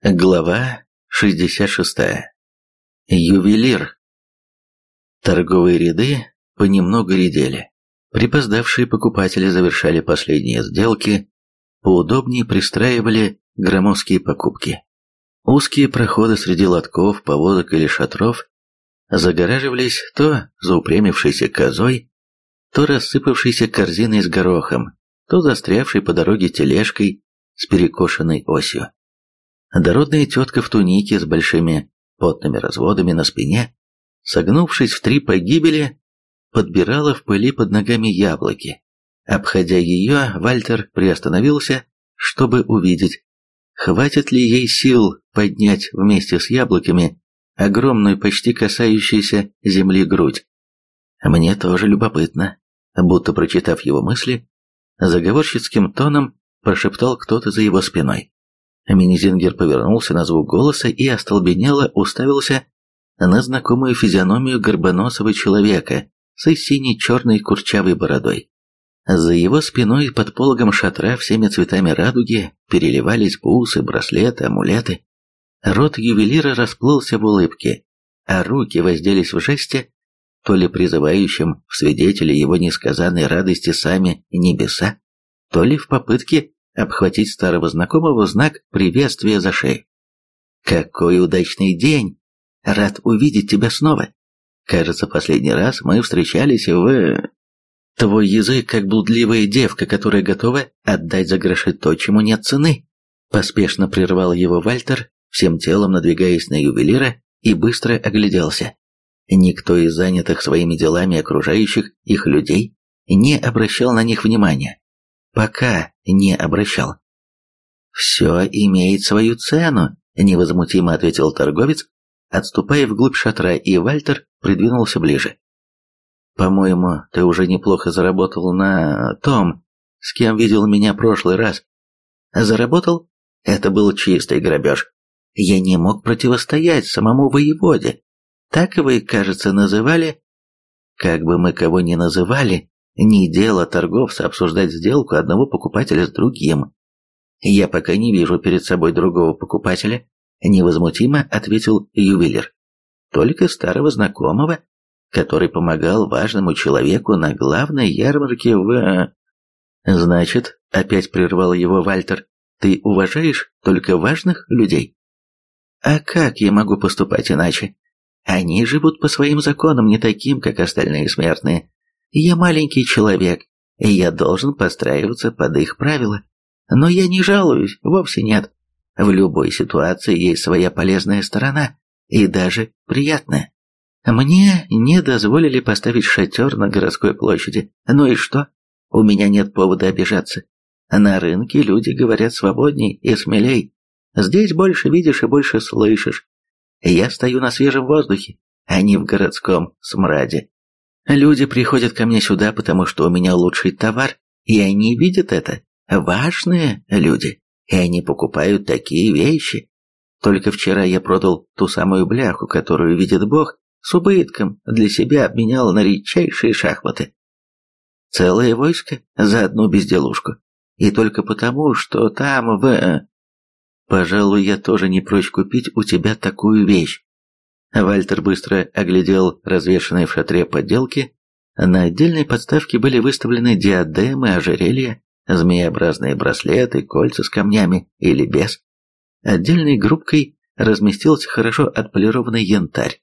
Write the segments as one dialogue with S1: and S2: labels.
S1: Глава 66. Ювелир. Торговые ряды понемногу редели. Припоздавшие покупатели завершали последние сделки, поудобнее пристраивали громоздкие покупки. Узкие проходы среди лотков, повозок или шатров загораживались то заупрямившейся козой, то рассыпавшейся корзиной с горохом, то застрявшей по дороге тележкой с перекошенной осью. Дородная тетка в тунике с большими потными разводами на спине, согнувшись в три погибели, подбирала в пыли под ногами яблоки. Обходя ее, Вальтер приостановился, чтобы увидеть, хватит ли ей сил поднять вместе с яблоками огромную, почти касающуюся земли грудь. Мне тоже любопытно, будто прочитав его мысли, заговорщицким тоном прошептал кто-то за его спиной. Минизингер повернулся на звук голоса и остолбенело уставился на знакомую физиономию горбоносого человека с синей-черной курчавой бородой. За его спиной под пологом шатра всеми цветами радуги переливались бусы, браслеты, амулеты. Рот ювелира расплылся в улыбке, а руки возделись в жесте, то ли призывающим в свидетели его несказанной радости сами небеса, то ли в попытке обхватить старого знакомого в знак приветствия за шею. «Какой удачный день! Рад увидеть тебя снова. Кажется, последний раз мы встречались в...» «Твой язык, как блудливая девка, которая готова отдать за гроши то, чему нет цены!» Поспешно прервал его Вальтер, всем телом надвигаясь на ювелира, и быстро огляделся. Никто из занятых своими делами окружающих их людей не обращал на них внимания пока не обращал. «Все имеет свою цену», — невозмутимо ответил торговец, отступая вглубь шатра, и Вальтер придвинулся ближе. «По-моему, ты уже неплохо заработал на том, с кем видел меня прошлый раз». «Заработал? Это был чистый грабеж. Я не мог противостоять самому воеводе. Так вы, кажется, называли...» «Как бы мы кого ни называли, не дело торговца обсуждать сделку одного покупателя с другим. Я пока не вижу перед собой другого покупателя, невозмутимо ответил ювелир. Только старого знакомого, который помогал важному человеку на главной ярмарке в... Значит, опять прервал его Вальтер, ты уважаешь только важных людей? А как я могу поступать иначе? Они живут по своим законам, не таким, как остальные смертные. Я маленький человек, и я должен подстраиваться под их правила. Но я не жалуюсь, вовсе нет. В любой ситуации есть своя полезная сторона, и даже приятная. Мне не дозволили поставить шатер на городской площади. Ну и что? У меня нет повода обижаться. На рынке люди говорят свободней и смелей. Здесь больше видишь и больше слышишь. Я стою на свежем воздухе, а не в городском смраде. Люди приходят ко мне сюда, потому что у меня лучший товар, и они видят это. Важные люди, и они покупают такие вещи. Только вчера я продал ту самую бляху, которую видит Бог, с убытком для себя обменял на редчайшие шахматы. Целое войско за одну безделушку. И только потому, что там в... Пожалуй, я тоже не прочь купить у тебя такую вещь. Вальтер быстро оглядел развешанные в шатре подделки. На отдельной подставке были выставлены диадемы, ожерелья, змееобразные браслеты, кольца с камнями или без. Отдельной группкой разместился хорошо отполированный янтарь.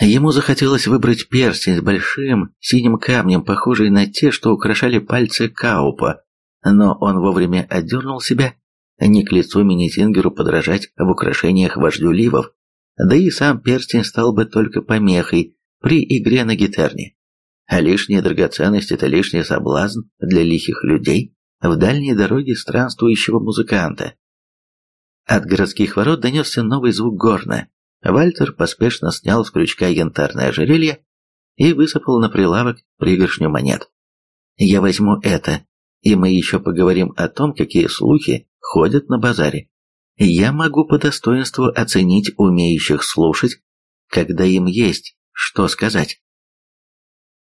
S1: Ему захотелось выбрать перстень с большим синим камнем, похожий на те, что украшали пальцы Каупа, но он вовремя отдернул себя, не к лицу Минитингеру подражать в украшениях вождю Ливов. Да и сам перстень стал бы только помехой при игре на гитарне. А лишняя драгоценность – это лишний соблазн для лихих людей в дальней дороге странствующего музыканта. От городских ворот донесся новый звук горна. Вальтер поспешно снял с крючка янтарное ожерелье и высыпал на прилавок пригоршню монет. «Я возьму это, и мы еще поговорим о том, какие слухи ходят на базаре я могу по достоинству оценить умеющих слушать, когда им есть что сказать.